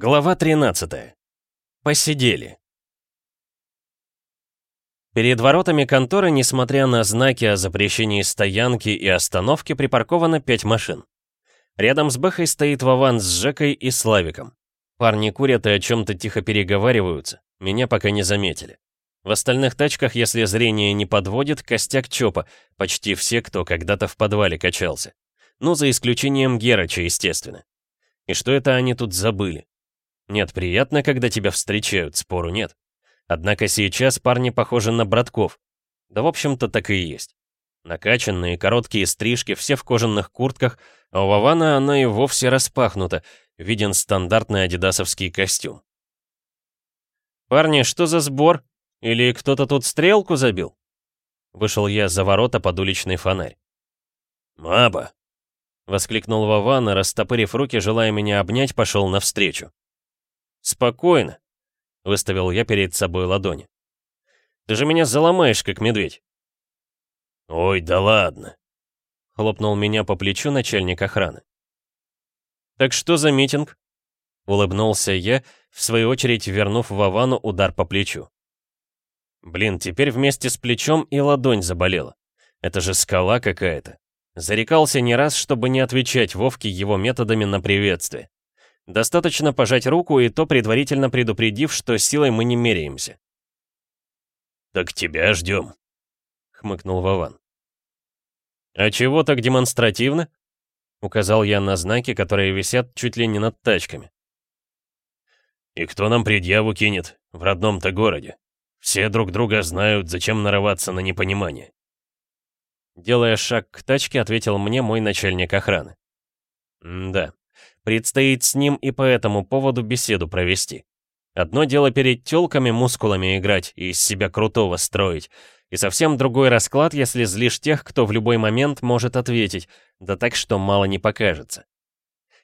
Глава 13. Посидели. Перед воротами конторы, несмотря на знаки о запрещении стоянки и остановки, припарковано пять машин. Рядом с Бэхой стоит Вован с Жекой и Славиком. Парни курят и о чем-то тихо переговариваются, меня пока не заметили. В остальных тачках, если зрение не подводит, костяк ЧОПа, почти все, кто когда-то в подвале качался. Ну, за исключением Герача, естественно. И что это они тут забыли? Нет, приятно, когда тебя встречают, спору нет. Однако сейчас парни похожи на братков. Да, в общем-то, так и есть. Накачанные, короткие стрижки, все в кожаных куртках, а у Вована она и вовсе распахнута, виден стандартный адидасовский костюм. «Парни, что за сбор? Или кто-то тут стрелку забил?» Вышел я за ворота под уличный фонарь. «Маба!» — воскликнул Вован и, растопырив руки, желая меня обнять, пошел навстречу. «Спокойно», — выставил я перед собой ладони. «Ты же меня заломаешь, как медведь». «Ой, да ладно», — хлопнул меня по плечу начальник охраны. «Так что за митинг?» — улыбнулся я, в свою очередь вернув Вовану удар по плечу. Блин, теперь вместе с плечом и ладонь заболела. Это же скала какая-то. Зарекался не раз, чтобы не отвечать Вовке его методами на приветствие. Достаточно пожать руку и то предварительно предупредив, что силой мы не меряемся. «Так тебя ждем», — хмыкнул Вован. «А чего так демонстративно?» — указал я на знаки, которые висят чуть ли не над тачками. «И кто нам предъяву кинет в родном-то городе? Все друг друга знают, зачем нарываться на непонимание». Делая шаг к тачке, ответил мне мой начальник охраны. «Да, Предстоит с ним и по этому поводу беседу провести. Одно дело перед тёлками мускулами играть и из себя крутого строить, и совсем другой расклад, если злишь тех, кто в любой момент может ответить, да так, что мало не покажется.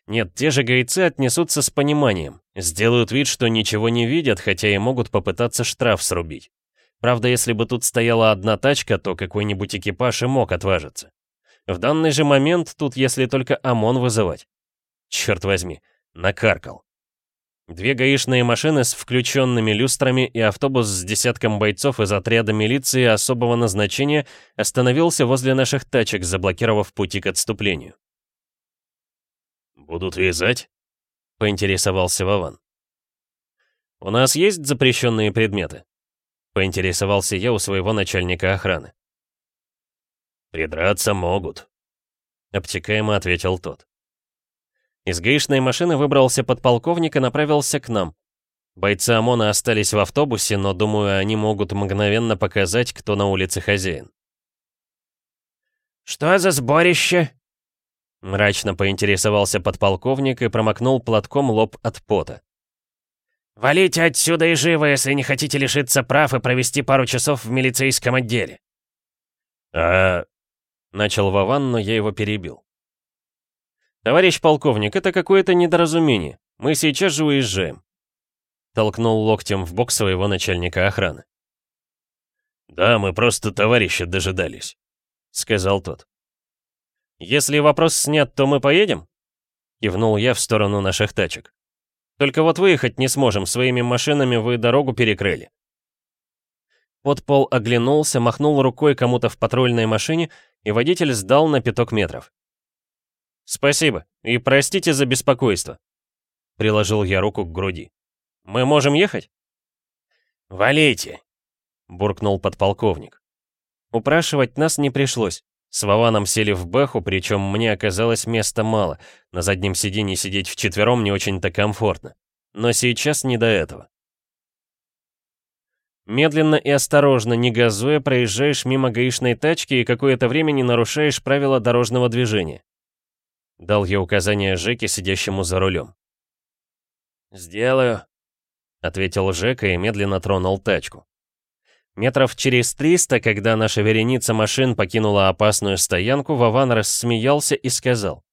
Нет, те же гайцы отнесутся с пониманием, сделают вид, что ничего не видят, хотя и могут попытаться штраф срубить. Правда, если бы тут стояла одна тачка, то какой-нибудь экипаж и мог отважиться. В данный же момент тут если только ОМОН вызывать. Черт возьми, накаркал. Две гаишные машины с включенными люстрами и автобус с десятком бойцов из отряда милиции особого назначения остановился возле наших тачек, заблокировав пути к отступлению. «Будут вязать?» — поинтересовался Вован. «У нас есть запрещенные предметы?» — поинтересовался я у своего начальника охраны. «Придраться могут», — обтекаемо ответил тот. Из гаишной машины выбрался подполковник и направился к нам. Бойцы ОМОНа остались в автобусе, но, думаю, они могут мгновенно показать, кто на улице хозяин. «Что за сборище?» Мрачно поинтересовался подполковник и промокнул платком лоб от пота. «Валите отсюда и живо, если не хотите лишиться прав и провести пару часов в милицейском отделе». «А...» — начал Вован, но я его перебил. «Товарищ полковник, это какое-то недоразумение. Мы сейчас же уезжаем». Толкнул локтем в бок своего начальника охраны. «Да, мы просто товарища дожидались», — сказал тот. «Если вопрос снят, то мы поедем?» Кивнул я в сторону наших тачек. «Только вот выехать не сможем, своими машинами вы дорогу перекрыли». Подпол оглянулся, махнул рукой кому-то в патрульной машине, и водитель сдал на пяток метров. «Спасибо, и простите за беспокойство». Приложил я руку к груди. «Мы можем ехать?» «Валите!» — буркнул подполковник. Упрашивать нас не пришлось. С Вованом сели в Бэху, причем мне оказалось места мало. На заднем сиденье сидеть вчетвером не очень-то комфортно. Но сейчас не до этого. Медленно и осторожно, не газуя, проезжаешь мимо гаишной тачки и какое-то время не нарушаешь правила дорожного движения. Дал я указание Жеке, сидящему за рулем. «Сделаю», — ответил Жека и медленно тронул тачку. Метров через триста, когда наша вереница машин покинула опасную стоянку, Вован рассмеялся и сказал.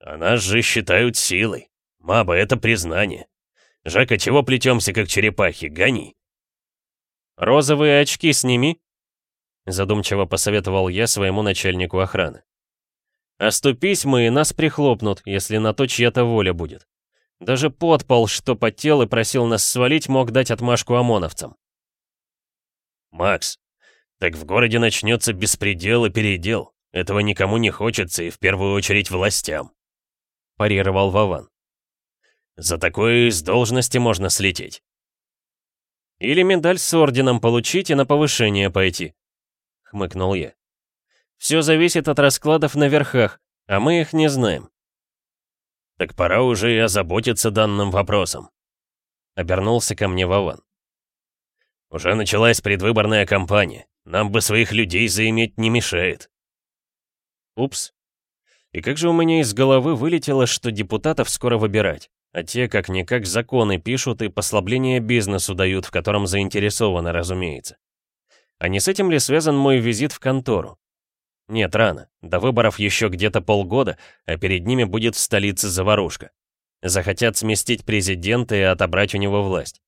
«А нас же считают силой. Маба, это признание. Жека, чего плетемся, как черепахи? Гони!» «Розовые очки сними», — задумчиво посоветовал я своему начальнику охраны. Оступись мы, и нас прихлопнут, если на то чья-то воля будет. Даже подпол, что потел и просил нас свалить, мог дать отмашку ОМОНовцам. «Макс, так в городе начнется беспредел и передел. Этого никому не хочется, и в первую очередь властям», — парировал Вован. «За такое из должности можно слететь». «Или медаль с орденом получить и на повышение пойти», — хмыкнул я. «Все зависит от раскладов на верхах, а мы их не знаем». «Так пора уже и озаботиться данным вопросом», — обернулся ко мне Вован. «Уже началась предвыборная кампания. Нам бы своих людей заиметь не мешает». Упс. И как же у меня из головы вылетело, что депутатов скоро выбирать, а те как-никак законы пишут и послабление бизнесу дают, в котором заинтересованы, разумеется. А не с этим ли связан мой визит в контору? Нет, рано. До выборов еще где-то полгода, а перед ними будет в столице заварушка. Захотят сместить президента и отобрать у него власть.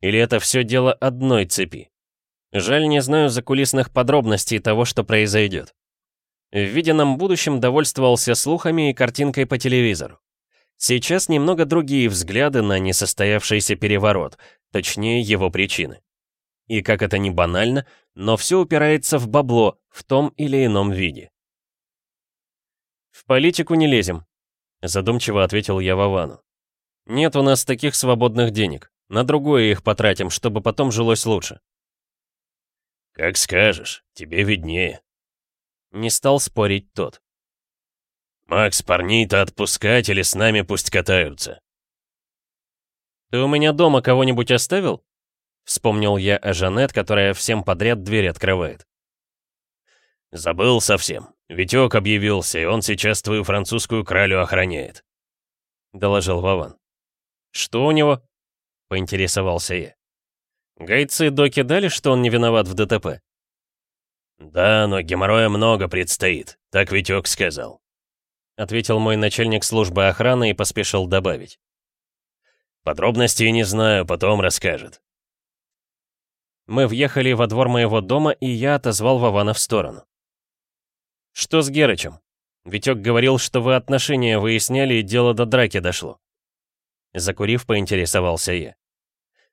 Или это все дело одной цепи? Жаль, не знаю закулисных подробностей того, что произойдет. В виденном будущем довольствовался слухами и картинкой по телевизору. Сейчас немного другие взгляды на несостоявшийся переворот, точнее его причины. И как это ни банально, но все упирается в бабло в том или ином виде. «В политику не лезем», — задумчиво ответил я Вовану. «Нет у нас таких свободных денег. На другое их потратим, чтобы потом жилось лучше». «Как скажешь, тебе виднее», не стал спорить тот. «Макс, парней-то отпускать или с нами пусть катаются?» «Ты у меня дома кого-нибудь оставил?» Вспомнил я о Жанет, которая всем подряд дверь открывает. «Забыл совсем. Витек объявился, и он сейчас твою французскую кралю охраняет», — доложил Вован. «Что у него?» — поинтересовался я. «Гайцы доки дали, что он не виноват в ДТП?» «Да, но геморроя много предстоит, так Витек сказал», — ответил мой начальник службы охраны и поспешил добавить. «Подробностей не знаю, потом расскажет». Мы въехали во двор моего дома, и я отозвал Вована в сторону. «Что с Герычем? Витек говорил, что вы отношения выясняли, и дело до драки дошло». Закурив, поинтересовался я.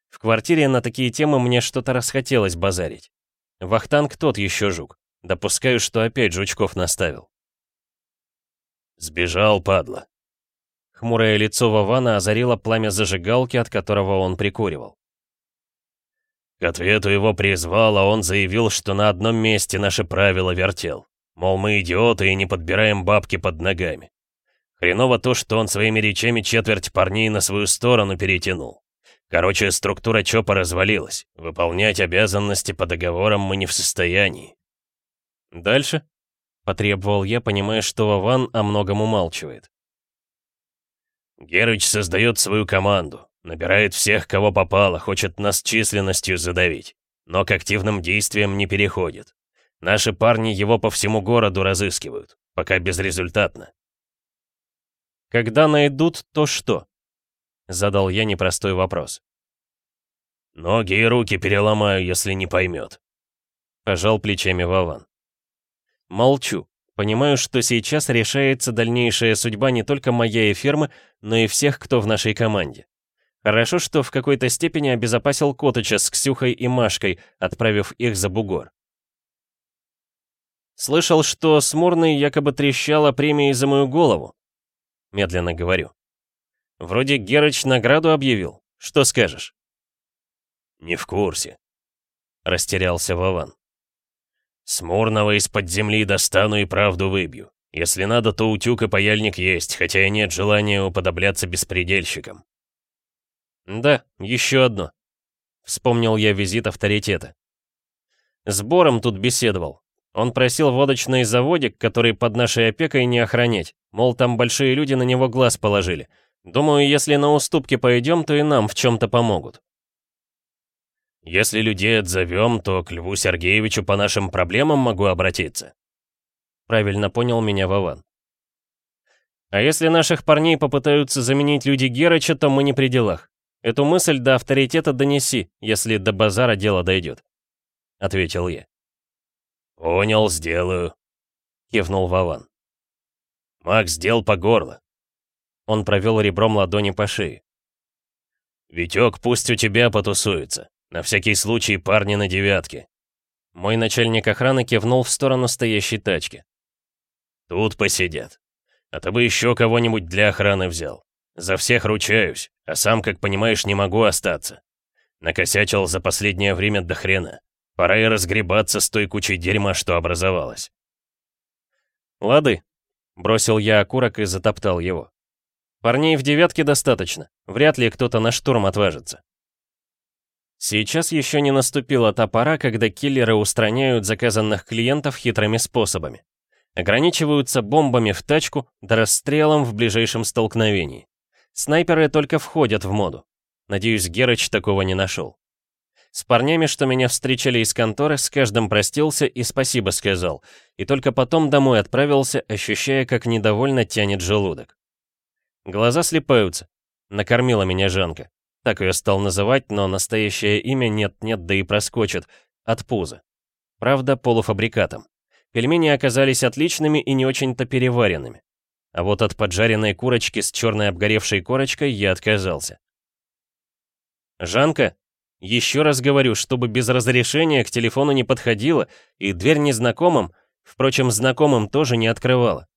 В квартире на такие темы мне что-то расхотелось базарить. Вахтанг тот еще жук. Допускаю, что опять жучков наставил. Сбежал, падла. Хмурое лицо Вована озарило пламя зажигалки, от которого он прикуривал. К ответу его призвал, а он заявил, что на одном месте наши правила вертел. Мол, мы идиоты и не подбираем бабки под ногами. Хреново то, что он своими речами четверть парней на свою сторону перетянул. Короче, структура ЧОПа развалилась. Выполнять обязанности по договорам мы не в состоянии. Дальше? Потребовал я, понимая, что Вован о многом умалчивает. Герыч создает свою команду. Набирает всех, кого попало, хочет нас численностью задавить. Но к активным действиям не переходит. Наши парни его по всему городу разыскивают. Пока безрезультатно. Когда найдут, то что? Задал я непростой вопрос. «Ноги и руки переломаю, если не поймет», — пожал плечами Вован. Молчу. Понимаю, что сейчас решается дальнейшая судьба не только моей фермы, но и всех, кто в нашей команде. Хорошо, что в какой-то степени обезопасил Котыча с Ксюхой и Машкой, отправив их за бугор. Слышал, что Смурный якобы трещал о премии за мою голову. Медленно говорю. Вроде Герыч награду объявил. Что скажешь?» «Не в курсе», — растерялся Вован. «Смурного из-под земли достану и правду выбью. Если надо, то утюг и паяльник есть, хотя и нет желания уподобляться беспредельщикам». «Да, еще одно», — вспомнил я визит авторитета. С Бором тут беседовал. Он просил водочный заводик, который под нашей опекой не охранять, мол, там большие люди на него глаз положили — Думаю, если на уступки пойдем, то и нам в чем-то помогут. Если людей отзовем, то к Льву Сергеевичу по нашим проблемам могу обратиться. Правильно понял меня Вован. А если наших парней попытаются заменить люди Герыча, то мы не при делах. Эту мысль до авторитета донеси, если до базара дело дойдет. Ответил я. Понял, сделаю. Кивнул Вован. Макс, дел по горло. Он провел ребром ладони по шее. «Витек пусть у тебя потусуется. На всякий случай парни на девятке». Мой начальник охраны кивнул в сторону стоящей тачки. «Тут посидят. А ты бы еще кого-нибудь для охраны взял. За всех ручаюсь, а сам, как понимаешь, не могу остаться. Накосячил за последнее время до хрена. Пора и разгребаться с той кучей дерьма, что образовалось. «Лады», — бросил я окурок и затоптал его. «Парней в девятке достаточно. Вряд ли кто-то на штурм отважится». Сейчас еще не наступила та пора, когда киллеры устраняют заказанных клиентов хитрыми способами. Ограничиваются бомбами в тачку да расстрелом в ближайшем столкновении. Снайперы только входят в моду. Надеюсь, Герыч такого не нашел. С парнями, что меня встречали из конторы, с каждым простился и спасибо сказал, и только потом домой отправился, ощущая, как недовольно тянет желудок. Глаза слепаются. Накормила меня Жанка. Так ее стал называть, но настоящее имя нет-нет, да и проскочит. От пуза. Правда, полуфабрикатом. Пельмени оказались отличными и не очень-то переваренными. А вот от поджаренной курочки с черной обгоревшей корочкой я отказался. «Жанка, еще раз говорю, чтобы без разрешения к телефону не подходила и дверь незнакомым, впрочем, знакомым тоже не открывала.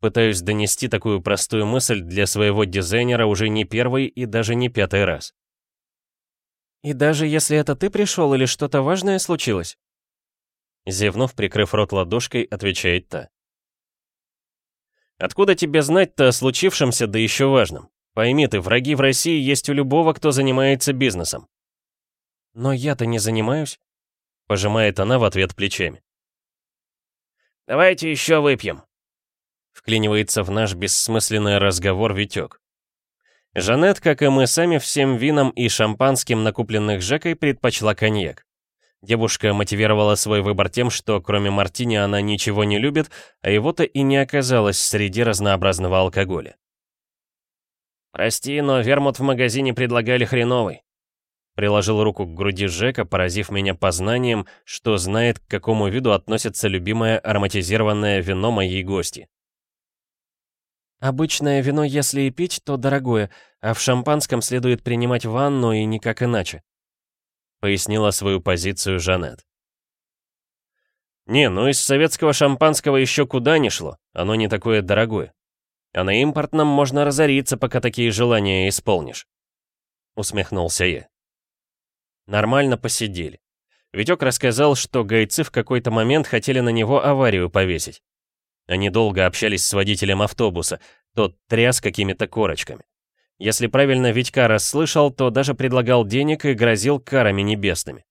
Пытаюсь донести такую простую мысль для своего дизайнера уже не первый и даже не пятый раз. «И даже если это ты пришел или что-то важное случилось?» Зевнув, прикрыв рот ладошкой, отвечает та. «Откуда тебе знать-то о случившемся, да еще важном? Пойми ты, враги в России есть у любого, кто занимается бизнесом. Но я-то не занимаюсь. Пожимает она в ответ плечами. «Давайте еще выпьем», Вклинивается в наш бессмысленный разговор Витек. Жанет, как и мы сами, всем вином и шампанским, накупленных Жекой, предпочла коньяк. Девушка мотивировала свой выбор тем, что кроме мартини она ничего не любит, а его-то и не оказалось среди разнообразного алкоголя. «Прости, но вермут в магазине предлагали хреновый». Приложил руку к груди Жека, поразив меня познанием, что знает, к какому виду относится любимое ароматизированное вино моей гости. Обычное вино, если и пить, то дорогое, а в шампанском следует принимать ванну и никак иначе. Пояснила свою позицию Жанет. Не, ну из советского шампанского еще куда ни шло, оно не такое дорогое. А на импортном можно разориться, пока такие желания исполнишь. Усмехнулся я. Нормально посидели. Витек рассказал, что гайцы в какой-то момент хотели на него аварию повесить. Они долго общались с водителем автобуса, тот тряс какими-то корочками. Если правильно Витька расслышал, то даже предлагал денег и грозил карами небесными.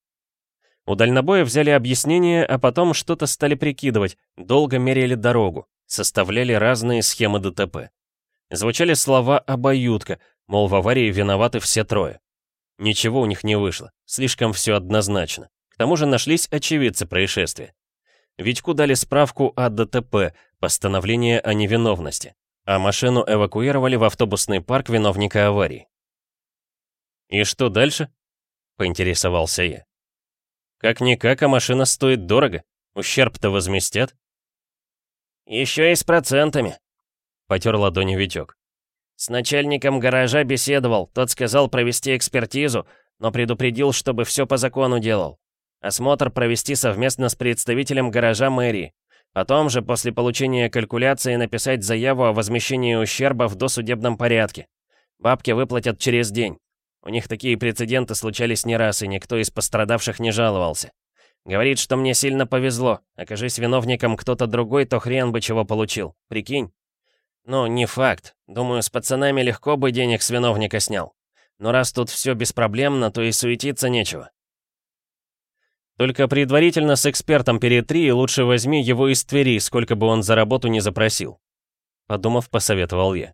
У дальнобоя взяли объяснение, а потом что-то стали прикидывать, долго меряли дорогу, составляли разные схемы ДТП. Звучали слова «обоюдка», мол, в аварии виноваты все трое. Ничего у них не вышло, слишком все однозначно. К тому же нашлись очевидцы происшествия. Витьку дали справку о ДТП, постановление о невиновности, а машину эвакуировали в автобусный парк виновника аварии. «И что дальше?» — поинтересовался я. «Как-никак, а машина стоит дорого. Ущерб-то возместят?» «Еще и с процентами», — потер ладони Витек. «С начальником гаража беседовал, тот сказал провести экспертизу, но предупредил, чтобы все по закону делал. Осмотр провести совместно с представителем гаража мэрии. Потом же, после получения калькуляции, написать заяву о возмещении ущерба в досудебном порядке. Бабки выплатят через день. У них такие прецеденты случались не раз, и никто из пострадавших не жаловался. Говорит, что мне сильно повезло. Окажись виновником кто-то другой, то хрен бы чего получил. Прикинь? Ну, не факт. Думаю, с пацанами легко бы денег с виновника снял. Но раз тут все беспроблемно, то и суетиться нечего. Только предварительно с экспертом перетри и лучше возьми его из Твери, сколько бы он за работу не запросил. Подумав, посоветовал я.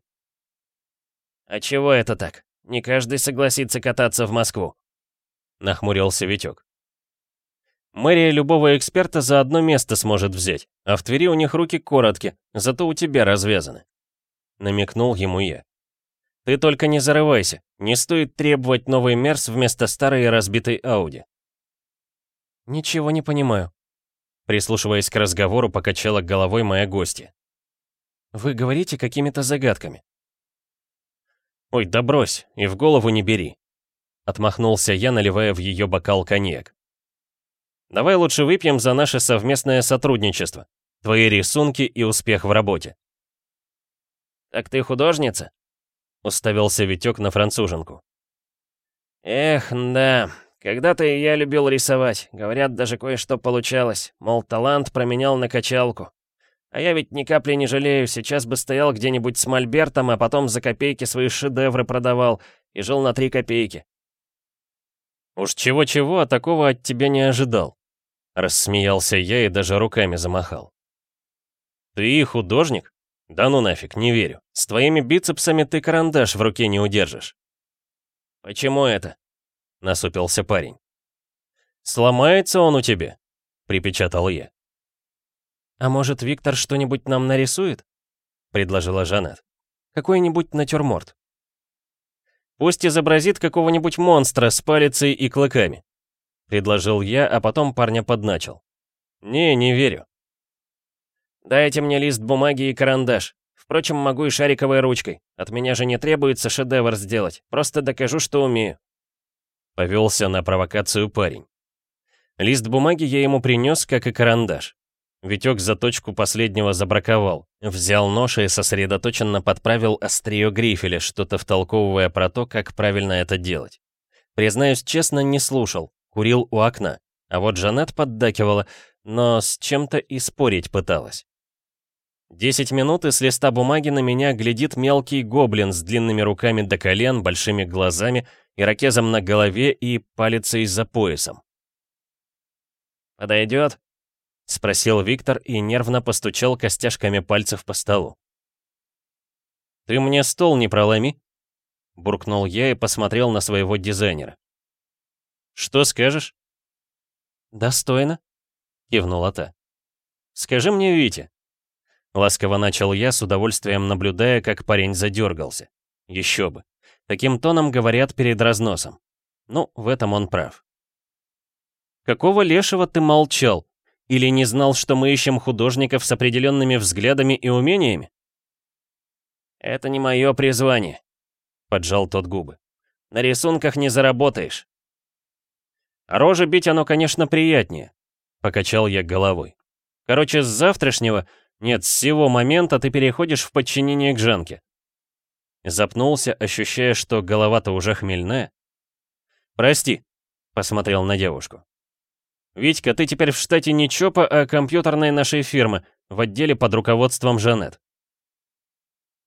«А чего это так? Не каждый согласится кататься в Москву», — нахмурился Витек. «Мэрия любого эксперта за одно место сможет взять, а в Твери у них руки коротки, зато у тебя развязаны», — намекнул ему я. «Ты только не зарывайся, не стоит требовать новый Мерс вместо старой разбитой Ауди». «Ничего не понимаю», — прислушиваясь к разговору, покачала головой моя гостья. «Вы говорите какими-то загадками. «Ой, да брось, и в голову не бери», — отмахнулся я, наливая в ее бокал коньяк. «Давай лучше выпьем за наше совместное сотрудничество, твои рисунки и успех в работе». «Так ты художница?» — уставился Витек на француженку. «Эх, да, когда-то я любил рисовать. Говорят, даже кое-что получалось. Мол, талант променял на качалку. А я ведь ни капли не жалею, сейчас бы стоял где-нибудь с мольбертом, а потом за копейки свои шедевры продавал и жил на три копейки. «Уж чего-чего, а такого от тебя не ожидал», — рассмеялся я и даже руками замахал. «Ты художник? Да ну нафиг, не верю. С твоими бицепсами ты карандаш в руке не удержишь». «Почему это?» — насупился парень. «Сломается он у тебя», — припечатал я. «А может, Виктор что-нибудь нам нарисует?» — предложила Жанет. «Какой-нибудь натюрморт». «Пусть изобразит какого-нибудь монстра с палицей и клыками», — предложил я, а потом парня подначил. «Не, не верю». «Дайте мне лист бумаги и карандаш. Впрочем, могу и шариковой ручкой. От меня же не требуется шедевр сделать. Просто докажу, что умею». Повелся на провокацию парень. Лист бумаги я ему принес, как и карандаш. Витек заточку последнего забраковал, взял нож и сосредоточенно подправил острие грифеля, что-то втолковывая про то, как правильно это делать. Признаюсь честно, не слушал, курил у окна, а вот Жанет поддакивала, но с чем-то и спорить пыталась. Десять минут, и с листа бумаги на меня глядит мелкий гоблин с длинными руками до колен, большими глазами, ирокезом на голове и палицей за поясом. «Подойдет?» — спросил Виктор и нервно постучал костяшками пальцев по столу. «Ты мне стол не проломи», — буркнул я и посмотрел на своего дизайнера. «Что скажешь?» «Достойно», — кивнула та. «Скажи мне, Витя». Ласково начал я, с удовольствием наблюдая, как парень задергался. Еще бы. Таким тоном говорят перед разносом. Ну, в этом он прав. «Какого лешего ты молчал?» Или не знал, что мы ищем художников с определенными взглядами и умениями? «Это не мое призвание», — поджал тот губы. «На рисунках не заработаешь». А рожи бить оно, конечно, приятнее», — покачал я головой. «Короче, с завтрашнего, нет, с сего момента ты переходишь в подчинение к Жанке». Запнулся, ощущая, что голова-то уже хмельная. «Прости», — посмотрел на девушку. «Витька, ты теперь в штате не ЧОПа, а компьютерной нашей фирмы, в отделе под руководством Жанет».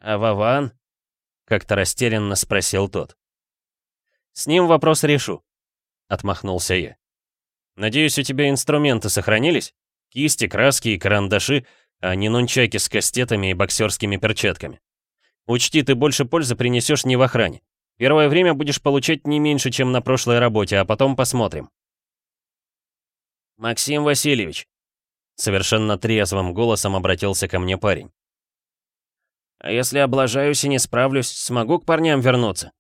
«А Вован?» — как-то растерянно спросил тот. «С ним вопрос решу», — отмахнулся я. «Надеюсь, у тебя инструменты сохранились? Кисти, краски и карандаши, а не нунчаки с кастетами и боксерскими перчатками. Учти, ты больше пользы принесешь не в охране. Первое время будешь получать не меньше, чем на прошлой работе, а потом посмотрим. «Максим Васильевич!» Совершенно трезвым голосом обратился ко мне парень. «А если облажаюсь и не справлюсь, смогу к парням вернуться?»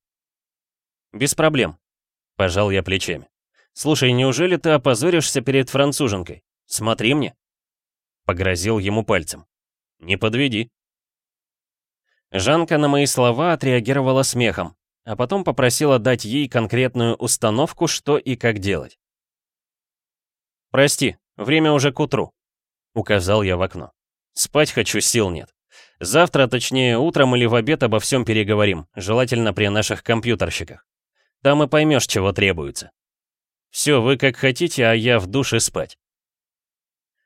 «Без проблем», — пожал я плечами. «Слушай, неужели ты опозоришься перед француженкой? Смотри мне!» Погрозил ему пальцем. «Не подведи». Жанка на мои слова отреагировала смехом, а потом попросила дать ей конкретную установку, что и как делать. «Прости, время уже к утру», — указал я в окно. «Спать хочу, сил нет. Завтра, точнее, утром или в обед обо всем переговорим, желательно при наших компьютерщиках. Там и поймешь, чего требуется. Все, вы как хотите, а я в душе спать».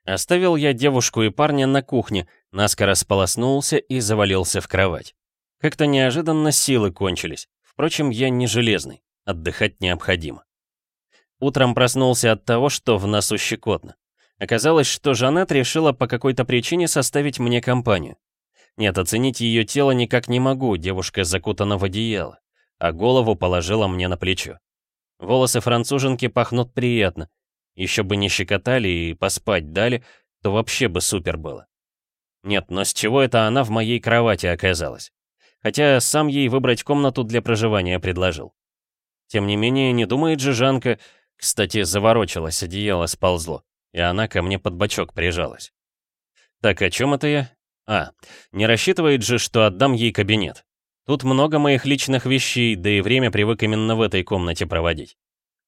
Оставил я девушку и парня на кухне, наскоро сполоснулся и завалился в кровать. Как-то неожиданно силы кончились. Впрочем, я не железный, отдыхать необходимо. Утром проснулся от того, что в носу щекотно. Оказалось, что Жанет решила по какой-то причине составить мне компанию. Нет, оценить ее тело никак не могу, девушка закутана в одеяло, а голову положила мне на плечо. Волосы француженки пахнут приятно. Еще бы не щекотали и поспать дали, то вообще бы супер было. Нет, но с чего это она в моей кровати оказалась? Хотя сам ей выбрать комнату для проживания предложил. Тем не менее, не думает же Жанка, кстати, заворочилось, одеяло сползло, и она ко мне под бочок прижалась. Так, о чем это я? А, не рассчитывает же, что отдам ей кабинет. Тут много моих личных вещей, да и время привык именно в этой комнате проводить.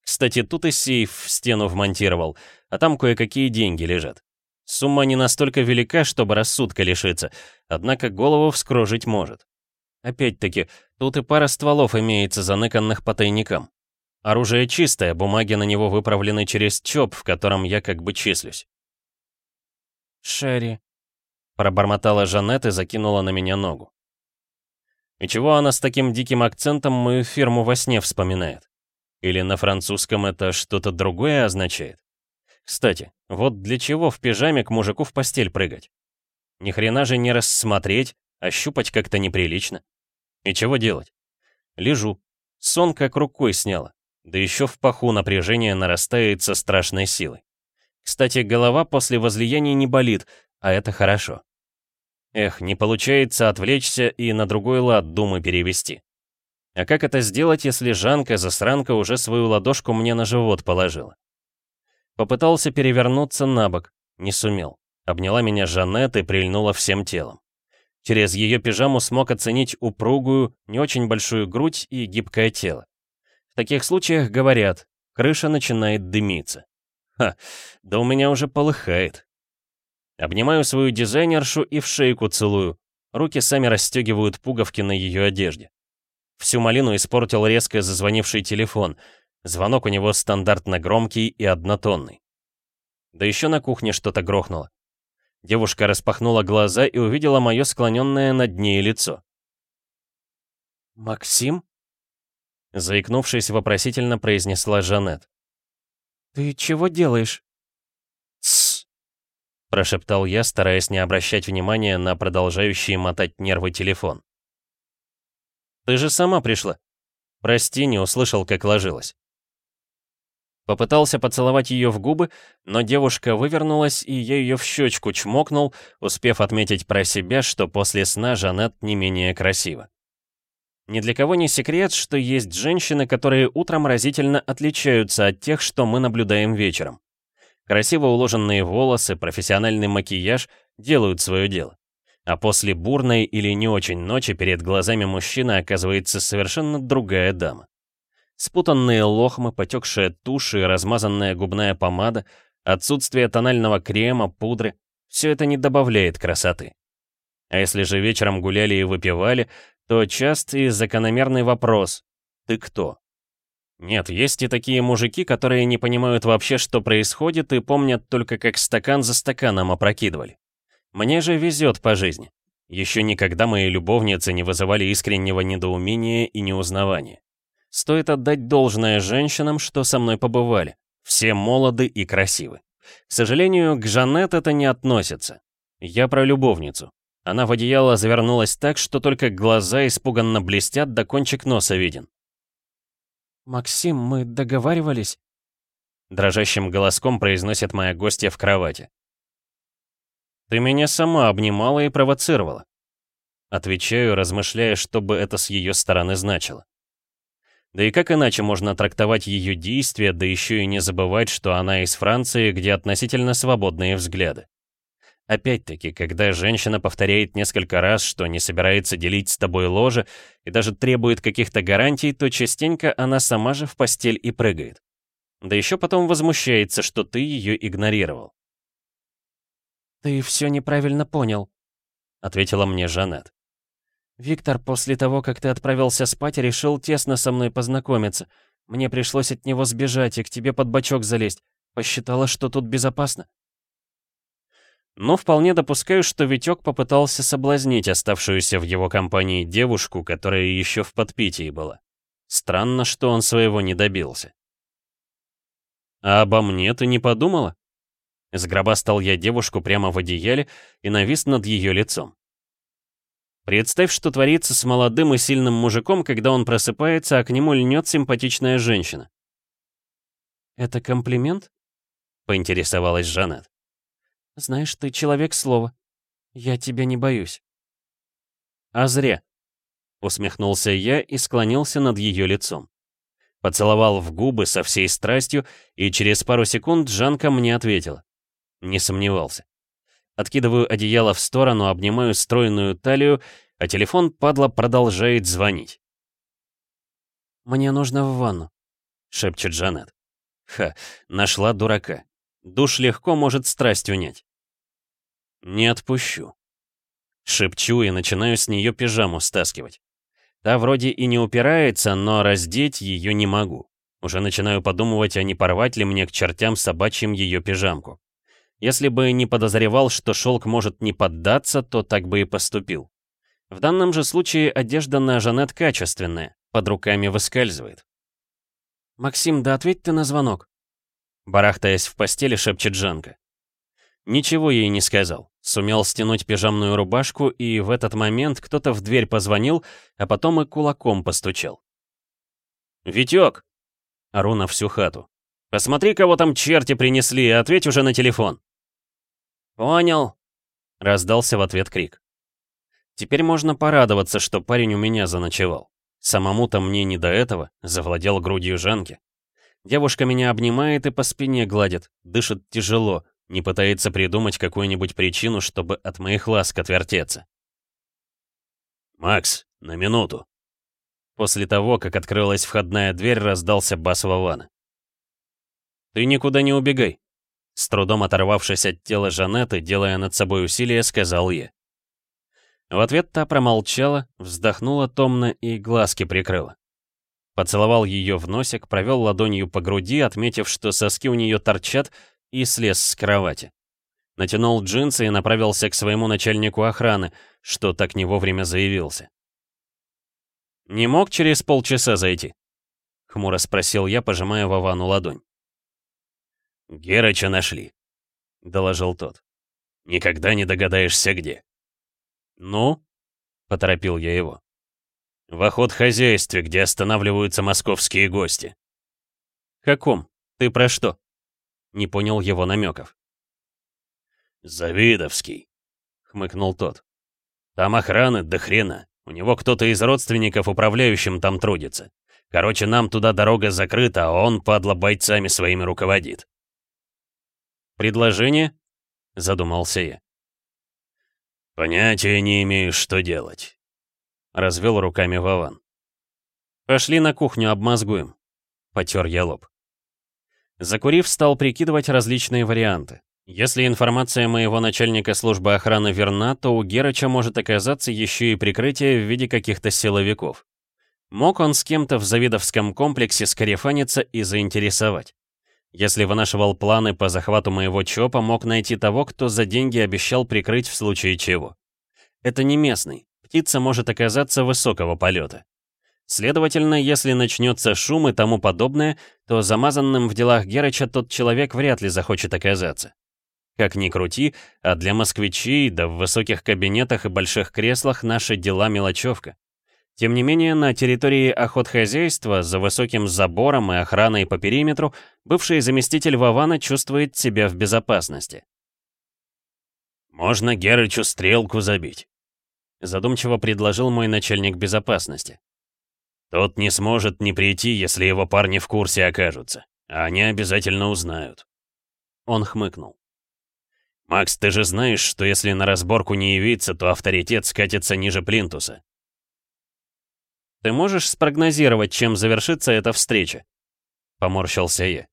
Кстати, тут и сейф в стену вмонтировал, а там кое-какие деньги лежат. Сумма не настолько велика, чтобы рассудка лишиться, однако голову вскружить может. Опять-таки, тут и пара стволов имеется, заныканных по тайникам. Оружие чистое, бумаги на него выправлены через ЧОП, в котором я как бы числюсь. «Шерри», — пробормотала Жанет и закинула на меня ногу. И чего она с таким диким акцентом мою фирму во сне вспоминает? Или на французском это что-то другое означает? Кстати, вот для чего в пижаме к мужику в постель прыгать? Ни хрена же не рассмотреть, а щупать как-то неприлично. И чего делать? Лежу. Сон как рукой сняла. Да еще в паху напряжение нарастает со страшной силой. Кстати, голова после возлияний не болит, а это хорошо. Эх, не получается отвлечься и на другой лад думы перевести. А как это сделать, если Жанка-засранка уже свою ладошку мне на живот положила? Попытался перевернуться на бок, не сумел. Обняла меня Жанет и прильнула всем телом. Через ее пижаму смог оценить упругую, не очень большую грудь и гибкое тело. В таких случаях говорят, крыша начинает дымиться. Ха, да у меня уже полыхает. Обнимаю свою дизайнершу и в шейку целую. Руки сами расстегивают пуговки на ее одежде. Всю малину испортил резко зазвонивший телефон. Звонок у него стандартно громкий и однотонный. Да еще на кухне что-то грохнуло. Девушка распахнула глаза и увидела мое склоненное над ней лицо. «Максим?» Заикнувшись, вопросительно произнесла Жанет. «Ты чего делаешь?» прошептал я, стараясь не обращать внимания на продолжающий мотать нервы телефон. «Ты же сама пришла. Прости, не услышал, как ложилась». Попытался поцеловать ее в губы, но девушка вывернулась, и я ее в щечку чмокнул, успев отметить про себя, что после сна Жанет не менее красива. Ни для кого не секрет, что есть женщины, которые утром разительно отличаются от тех, что мы наблюдаем вечером. Красиво уложенные волосы, профессиональный макияж делают свое дело. А после бурной или не очень ночи перед глазами мужчины оказывается совершенно другая дама. Спутанные лохмы, потекшая тушь и размазанная губная помада, отсутствие тонального крема, пудры — все это не добавляет красоты. А если же вечером гуляли и выпивали, то частый закономерный вопрос «Ты кто?». Нет, есть и такие мужики, которые не понимают вообще, что происходит, и помнят только, как стакан за стаканом опрокидывали. Мне же везет по жизни. Еще никогда мои любовницы не вызывали искреннего недоумения и неузнавания. Стоит отдать должное женщинам, что со мной побывали. Все молоды и красивы. К сожалению, к Жанет это не относится. Я про любовницу. Она в одеяло завернулась так, что только глаза испуганно блестят, да кончик носа виден. «Максим, мы договаривались?» Дрожащим голоском произносит моя гостья в кровати. «Ты меня сама обнимала и провоцировала». Отвечаю, размышляя, что бы это с ее стороны значило. Да и как иначе можно трактовать ее действия, да еще и не забывать, что она из Франции, где относительно свободные взгляды. Опять-таки, когда женщина повторяет несколько раз, что не собирается делить с тобой ложе и даже требует каких-то гарантий, то частенько она сама же в постель и прыгает. Да еще потом возмущается, что ты ее игнорировал. «Ты все неправильно понял», — ответила мне Жанет. «Виктор после того, как ты отправился спать, решил тесно со мной познакомиться. Мне пришлось от него сбежать и к тебе под бочок залезть. Посчитала, что тут безопасно. Но вполне допускаю, что Витек попытался соблазнить оставшуюся в его компании девушку, которая еще в подпитии была. Странно, что он своего не добился. «А обо мне ты не подумала?» Сгробастал я девушку прямо в одеяле и навис над ее лицом. Представь, что творится с молодым и сильным мужиком, когда он просыпается, а к нему льнет симпатичная женщина. «Это комплимент?» — поинтересовалась Жанет. Знаешь, ты человек слова. Я тебя не боюсь. А зря. Усмехнулся я и склонился над ее лицом. Поцеловал в губы со всей страстью, и через пару секунд Жанка мне ответила. Не сомневался. Откидываю одеяло в сторону, обнимаю стройную талию, А телефон, падла, продолжает звонить. «Мне нужно в ванну», — шепчет Жанет. Ха, нашла дурака. Душ легко может страсть унять. Не отпущу. Шепчу и начинаю с нее пижаму стаскивать. Та вроде и не упирается, но раздеть ее не могу. Уже начинаю подумывать, а не порвать ли мне к чертям собачьим ее пижамку. Если бы не подозревал, что шелк может не поддаться, то так бы и поступил. В данном же случае одежда на Жанет качественная, под руками выскальзывает. «Максим, да ответь ты на звонок!» Барахтаясь в постели, шепчет Жанка. Ничего ей не сказал. Сумел стянуть пижамную рубашку, и в этот момент кто-то в дверь позвонил, а потом и кулаком постучал. «Витёк!» — ору на всю хату. «Посмотри, кого там черти принесли, и ответь уже на телефон!» «Понял!» — раздался в ответ крик. Теперь можно порадоваться, что парень у меня заночевал. Самому-то мне не до этого, завладел грудью Жанки. Девушка меня обнимает и по спине гладит, дышит тяжело, не пытается придумать какую-нибудь причину, чтобы от моих ласк отвертеться. «Макс, на минуту!» После того, как открылась входная дверь, раздался бас Вована. «Ты никуда не убегай!» С трудом оторвавшись от тела Жанеты, делая над собой усилие, сказал я. В ответ та промолчала, вздохнула томно и глазки прикрыла. Поцеловал ее в носик, провел ладонью по груди, отметив, что соски у нее торчат, и слез с кровати. Натянул джинсы и направился к своему начальнику охраны, что так не вовремя заявился. «Не мог через полчаса зайти?» — хмуро спросил я, пожимая Вовану ладонь. «Герыча нашли», — доложил тот. «Никогда не догадаешься, где». «Ну?» — поторопил я его. «В охотхозяйстве, где останавливаются московские гости». «Каком? Ты про что?» Не понял его намеков. «Завидовский», — хмыкнул тот. «Там охраны до хрена. У него кто-то из родственников управляющим там трудится. Короче, нам туда дорога закрыта, а он, падла, бойцами своими руководит». «Предложение?» — задумался я. «Понятия не имею, что делать», — развел руками Вован. «Пошли на кухню, обмозгуем», — потер я лоб. Закурив, стал прикидывать различные варианты. Если информация моего начальника службы охраны верна, то у Герыча может оказаться еще и прикрытие в виде каких-то силовиков. Мог он с кем-то в Завидовском комплексе скарифаниться и заинтересовать. Если вынашивал планы по захвату моего ЧОПа, мог найти того, кто за деньги обещал прикрыть в случае чего. Это не местный. Птица может оказаться высокого полета. Следовательно, если начнется шум и тому подобное, то замазанным в делах Герыча тот человек вряд ли захочет оказаться. Как ни крути, а для москвичей, да в высоких кабинетах и больших креслах наши дела мелочевка. Тем не менее, на территории охотхозяйства, за высоким забором и охраной по периметру, бывший заместитель Вована чувствует себя в безопасности. «Можно Герычу стрелку забить», — задумчиво предложил мой начальник безопасности. «Тот не сможет не прийти, если его парни в курсе окажутся, а они обязательно узнают». Он хмыкнул. «Макс, ты же знаешь, что если на разборку не явиться, то авторитет скатится ниже плинтуса. Ты можешь спрогнозировать, чем завершится эта встреча?» Поморщился я.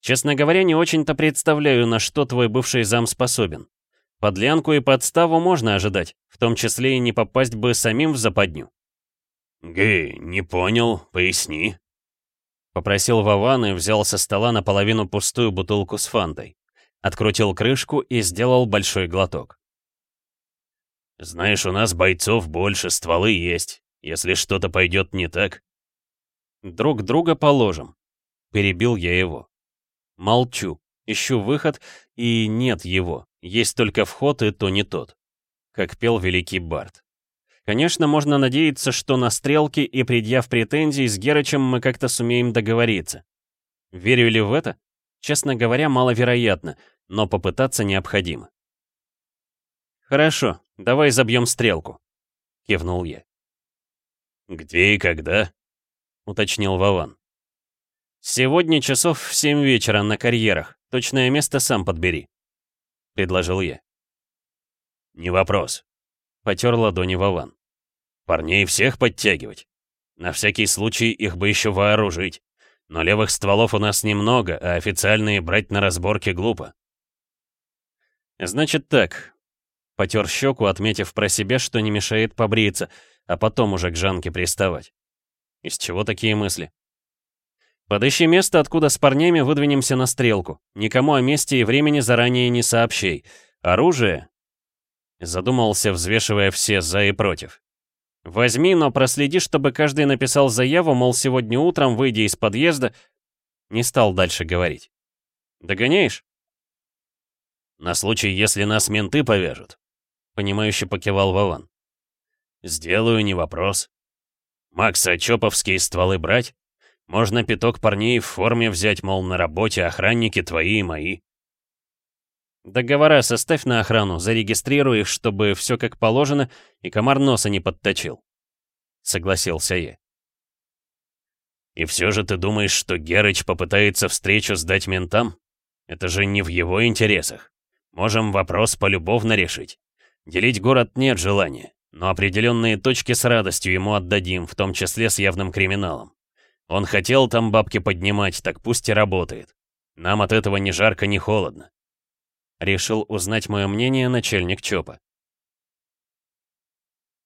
«Честно говоря, не очень-то представляю, на что твой бывший зам способен. Подлянку и подставу можно ожидать, в том числе и не попасть бы самим в западню». «Гы, не понял, поясни», — попросил Вован и взял со стола наполовину пустую бутылку с фантой. Открутил крышку и сделал большой глоток. «Знаешь, у нас бойцов больше, стволы есть. Если что-то пойдет не так... Друг друга положим. Перебил я его. Молчу. Ищу выход, и нет его. Есть только вход, и то не тот. Как пел великий Барт. Конечно, можно надеяться, что на стрелке и предъяв претензий с Герычем мы как-то сумеем договориться. Верю ли в это? Честно говоря, маловероятно, но попытаться необходимо. «Хорошо, давай забьем стрелку», — кивнул я. «Где и когда?» — уточнил Вован. «Сегодня часов в семь вечера на карьерах. Точное место сам подбери», — предложил я. «Не вопрос», Потер ладони Вован. Парней всех подтягивать. На всякий случай их бы еще вооружить. Но левых стволов у нас немного, а официальные брать на разборке глупо. Значит так. Потер щеку, отметив про себя, что не мешает побриться, а потом уже к Жанке приставать. Из чего такие мысли? Подыщи место, откуда с парнями выдвинемся на стрелку. Никому о месте и времени заранее не сообщай. Оружие? Задумался, взвешивая все «за» и «против». Возьми, но проследи, чтобы каждый написал заяву, мол, сегодня утром, выйдя из подъезда... Не стал дальше говорить. Догоняешь? На случай, если нас менты повяжут. Понимающе покивал Вован. Сделаю, не вопрос. Макс, а чоповские стволы брать? Можно пяток парней в форме взять, мол, на работе охранники твои и мои. Договора составь на охрану, зарегистрируй их, чтобы все как положено, и комар носа не подточил. Согласился я. И все же ты думаешь, что Герыч попытается встречу сдать ментам? Это же не в его интересах. Можем вопрос полюбовно решить. Делить город нет желания, но определенные точки с радостью ему отдадим, в том числе с явным криминалом. Он хотел там бабки поднимать, так пусть и работает. Нам от этого ни жарко, ни холодно. Решил узнать мое мнение начальник ЧОПа.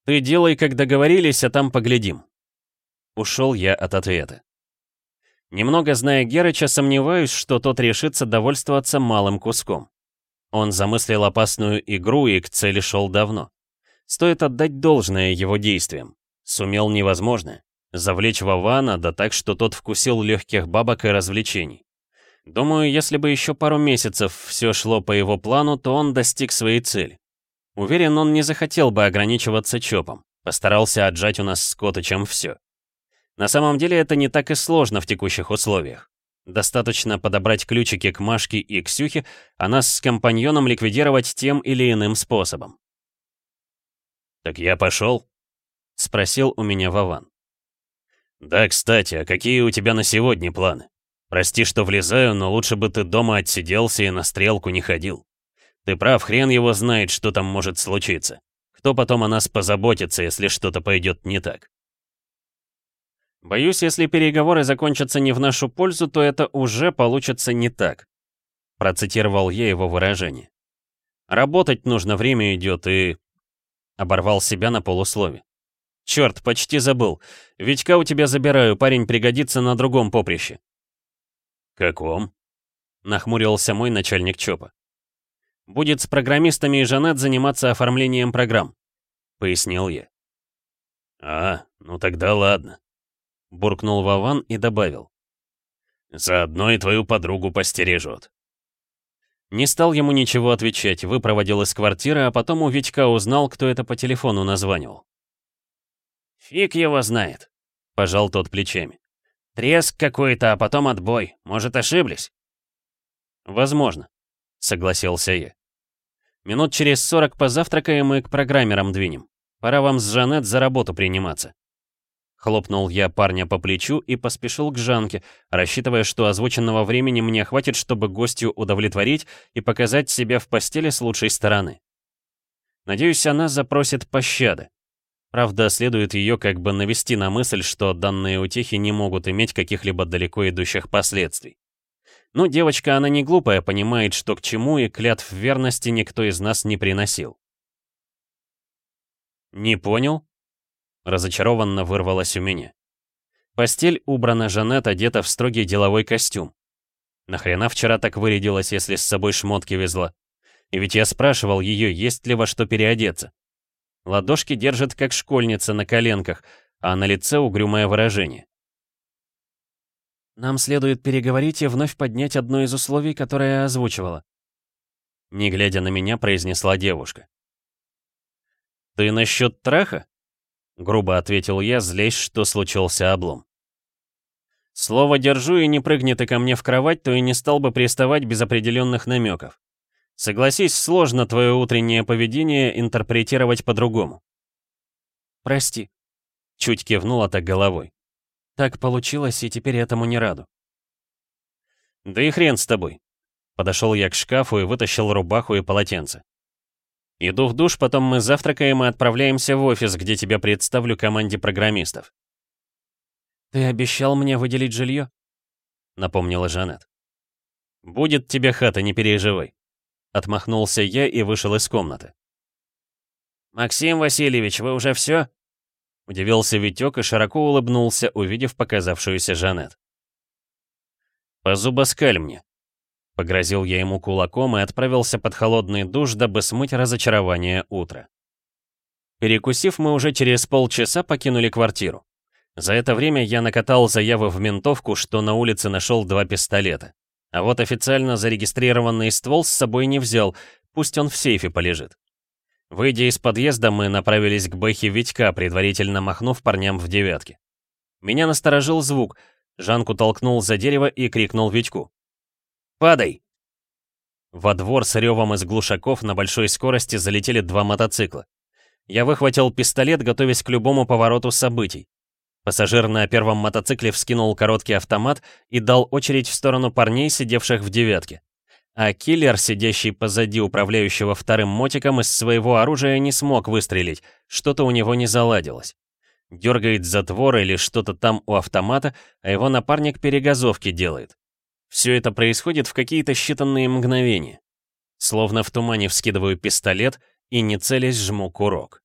«Ты делай, как договорились, а там поглядим». Ушел я от ответа. Немного зная Герыча, сомневаюсь, что тот решится довольствоваться малым куском. Он замыслил опасную игру и к цели шел давно. Стоит отдать должное его действиям. Сумел невозможное. Завлечь Вована, да так, что тот вкусил легких бабок и развлечений. Думаю, если бы еще пару месяцев все шло по его плану, то он достиг своей цели. Уверен, он не захотел бы ограничиваться ЧОПом. Постарался отжать у нас с Котычем все. На самом деле это не так и сложно в текущих условиях. Достаточно подобрать ключики к Машке и Ксюхе, а нас с компаньоном ликвидировать тем или иным способом. «Так я пошел?» — спросил у меня Вован. «Да, кстати, а какие у тебя на сегодня планы?» Прости, что влезаю, но лучше бы ты дома отсиделся и на стрелку не ходил. Ты прав, хрен его знает, что там может случиться. Кто потом о нас позаботится, если что-то пойдет не так? Боюсь, если переговоры закончатся не в нашу пользу, то это уже получится не так. Процитировал я его выражение. Работать нужно, время идет и... Оборвал себя на полуслове. Черт, почти забыл. Витька у тебя забираю, парень пригодится на другом поприще. «Каком?» — нахмурился мой начальник ЧОПа. «Будет с программистами и Жанет заниматься оформлением программ», — пояснил я. «А, ну тогда ладно», — буркнул Вован и добавил. «Заодно и твою подругу постережет». Не стал ему ничего отвечать, выпроводил из квартиры, а потом у Витька узнал, кто это по телефону названивал. «Фиг его знает», — пожал тот плечами. Треск какой-то, а потом отбой. Может, ошиблись?» «Возможно», — согласился я. «Минут через сорок позавтракаем и к программерам двинем. Пора вам с Жанет за работу приниматься». Хлопнул я парня по плечу и поспешил к Жанке, рассчитывая, что озвученного времени мне хватит, чтобы гостью удовлетворить и показать себя в постели с лучшей стороны. Надеюсь, она запросит пощады. Правда, следует ее как бы навести на мысль, что данные утехи не могут иметь каких-либо далеко идущих последствий. Ну, девочка, она не глупая, понимает, что к чему, и клятв верности никто из нас не приносил. «Не понял?» Разочарованно вырвалось у меня. Постель убрана, Жанет одета в строгий деловой костюм. Нахрена вчера так вырядилась, если с собой шмотки везла? И ведь я спрашивал ее, есть ли во что переодеться. Ладошки держит, как школьница, на коленках, а на лице угрюмое выражение. «Нам следует переговорить и вновь поднять одно из условий, которое я озвучивала», не глядя на меня, произнесла девушка. «Ты насчет траха?» — грубо ответил я, злясь, что случился облом. «Слово держу, и не прыгни ты ко мне в кровать, то и не стал бы приставать без определенных намеков. Согласись, сложно твое утреннее поведение интерпретировать по-другому. Прости. Чуть кивнула так головой. Так получилось, и теперь этому не раду. Да и хрен с тобой. Подошел я к шкафу и вытащил рубаху и полотенце. Иду в душ, потом мы завтракаем и отправляемся в офис, где тебя представлю команде программистов. «Ты обещал мне выделить жилье?» — напомнила Жанет. «Будет тебе хата, не переживай». Отмахнулся я и вышел из комнаты. «Максим Васильевич, вы уже все? Удивился Витек и широко улыбнулся, увидев показавшуюся Жанет. «Позубоскаль мне!» Погрозил я ему кулаком и отправился под холодный душ, дабы смыть разочарование утра. Перекусив, мы уже через полчаса покинули квартиру. За это время я накатал заявы в ментовку, что на улице нашел два пистолета. А вот официально зарегистрированный ствол с собой не взял, пусть он в сейфе полежит. Выйдя из подъезда, мы направились к Бэхе Витька, предварительно махнув парням в девятке. Меня насторожил звук. Жанку толкнул за дерево и крикнул Витьку. «Падай!» Во двор с ревом из глушаков на большой скорости залетели два мотоцикла. Я выхватил пистолет, готовясь к любому повороту событий. Пассажир на первом мотоцикле вскинул короткий автомат и дал очередь в сторону парней, сидевших в девятке. А киллер, сидящий позади управляющего вторым мотиком, из своего оружия не смог выстрелить, что-то у него не заладилось. Дергает затвор или что-то там у автомата, а его напарник перегазовки делает. Все это происходит в какие-то считанные мгновения. Словно в тумане вскидываю пистолет и не целясь жму курок.